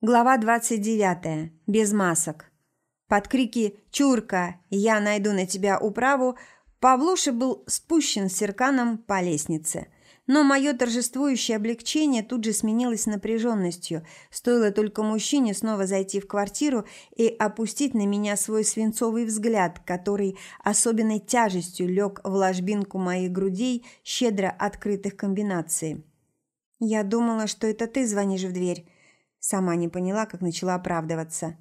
Глава 29. Без масок. Под крики «Чурка! Я найду на тебя управу!» Павлуша был спущен с серканом по лестнице. Но мое торжествующее облегчение тут же сменилось напряженностью. Стоило только мужчине снова зайти в квартиру и опустить на меня свой свинцовый взгляд, который особенной тяжестью лег в ложбинку моих грудей, щедро открытых комбинаций. «Я думала, что это ты звонишь в дверь», Сама не поняла, как начала оправдываться.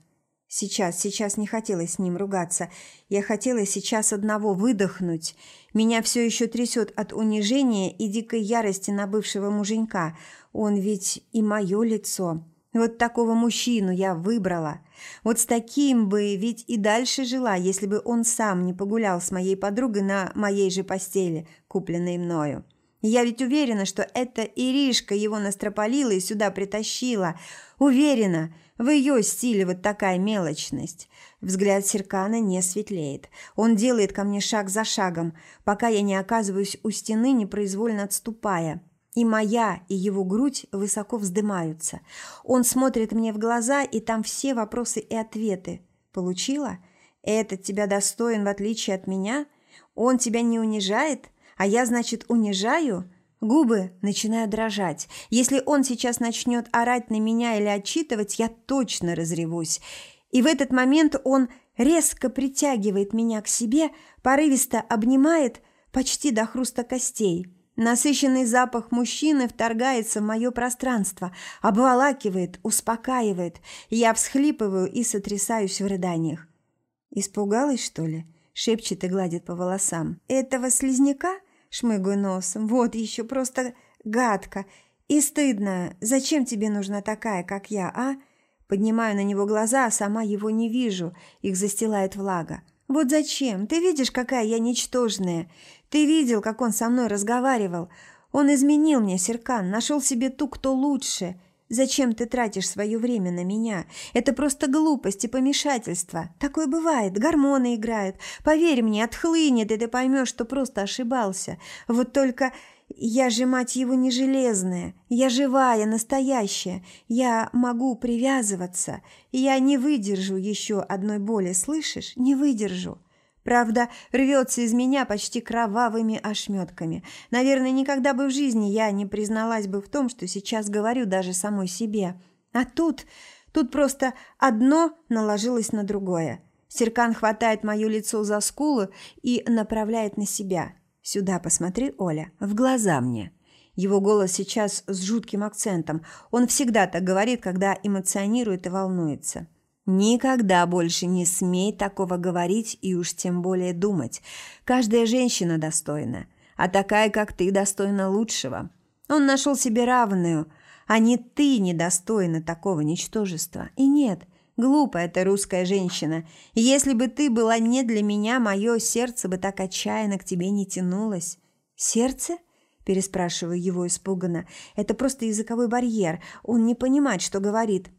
Сейчас, сейчас не хотелось с ним ругаться. Я хотела сейчас одного выдохнуть. Меня все еще трясет от унижения и дикой ярости на бывшего муженька. Он ведь и мое лицо. Вот такого мужчину я выбрала. Вот с таким бы ведь и дальше жила, если бы он сам не погулял с моей подругой на моей же постели, купленной мною. Я ведь уверена, что это Иришка его настропалила и сюда притащила. Уверена, в ее стиле вот такая мелочность. Взгляд Серкана не светлеет. Он делает ко мне шаг за шагом, пока я не оказываюсь у стены, непроизвольно отступая. И моя, и его грудь высоко вздымаются. Он смотрит мне в глаза, и там все вопросы и ответы. Получила? Этот тебя достоин, в отличие от меня? Он тебя не унижает? А я, значит, унижаю? Губы начинают дрожать. Если он сейчас начнет орать на меня или отчитывать, я точно разревусь. И в этот момент он резко притягивает меня к себе, порывисто обнимает почти до хруста костей. Насыщенный запах мужчины вторгается в мое пространство, обволакивает, успокаивает. Я всхлипываю и сотрясаюсь в рыданиях. «Испугалась, что ли?» – шепчет и гладит по волосам. «Этого слизняка?» Шмыгаю носом. Вот еще просто гадко. И стыдно. Зачем тебе нужна такая, как я, а? Поднимаю на него глаза, а сама его не вижу. Их застилает влага. Вот зачем? Ты видишь, какая я ничтожная. Ты видел, как он со мной разговаривал. Он изменил мне, Серкан, нашел себе ту, кто лучше. Зачем ты тратишь свое время на меня? Это просто глупость и помешательство. Такое бывает, гормоны играют. Поверь мне, отхлынет, и ты поймешь, что просто ошибался. Вот только я же, мать его, не железная. Я живая, настоящая. Я могу привязываться. Я не выдержу еще одной боли, слышишь? Не выдержу. Правда, рвется из меня почти кровавыми ошметками. Наверное, никогда бы в жизни я не призналась бы в том, что сейчас говорю даже самой себе. А тут... Тут просто одно наложилось на другое. Серкан хватает мое лицо за скулу и направляет на себя. «Сюда посмотри, Оля, в глаза мне». Его голос сейчас с жутким акцентом. Он всегда так говорит, когда эмоционирует и волнуется. Никогда больше не смей такого говорить и уж тем более думать. Каждая женщина достойна, а такая, как ты, достойна лучшего. Он нашел себе равную, а не ты недостойна такого ничтожества. И нет, глупая ты русская женщина. Если бы ты была не для меня, мое сердце бы так отчаянно к тебе не тянулось. Сердце? Переспрашиваю его испуганно. Это просто языковой барьер. Он не понимает, что говорит.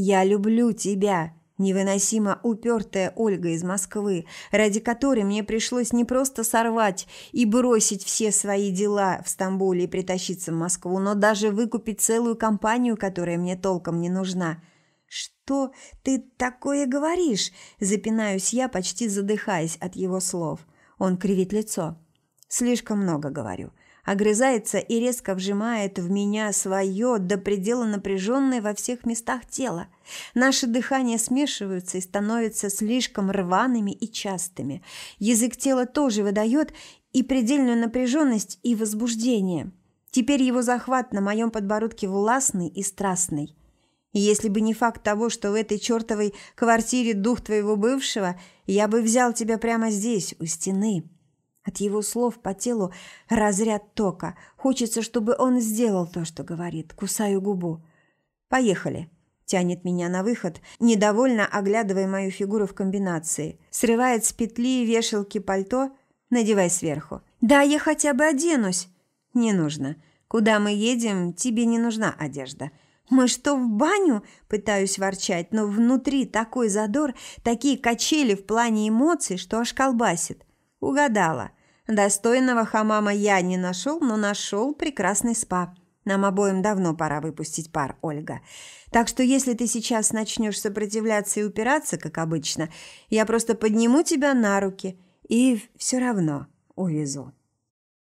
«Я люблю тебя», Невыносимо упертая Ольга из Москвы, ради которой мне пришлось не просто сорвать и бросить все свои дела в Стамбуле и притащиться в Москву, но даже выкупить целую компанию, которая мне толком не нужна. «Что ты такое говоришь?» – запинаюсь я, почти задыхаясь от его слов. Он кривит лицо. «Слишком много говорю огрызается и резко вжимает в меня свое до предела напряженное во всех местах тело. Наши дыхания смешиваются и становятся слишком рваными и частыми. Язык тела тоже выдает и предельную напряженность, и возбуждение. Теперь его захват на моем подбородке властный и страстный. Если бы не факт того, что в этой чертовой квартире дух твоего бывшего, я бы взял тебя прямо здесь, у стены». От его слов по телу разряд тока. Хочется, чтобы он сделал то, что говорит. Кусаю губу. «Поехали!» Тянет меня на выход, недовольно оглядывая мою фигуру в комбинации. Срывает с петли вешалки пальто. «Надевай сверху». «Да, я хотя бы оденусь». «Не нужно. Куда мы едем, тебе не нужна одежда». «Мы что, в баню?» – пытаюсь ворчать, но внутри такой задор, такие качели в плане эмоций, что аж колбасит. Угадала. Достойного хамама я не нашел, но нашел прекрасный спа. Нам обоим давно пора выпустить пар, Ольга. Так что если ты сейчас начнешь сопротивляться и упираться, как обычно, я просто подниму тебя на руки и все равно увезу».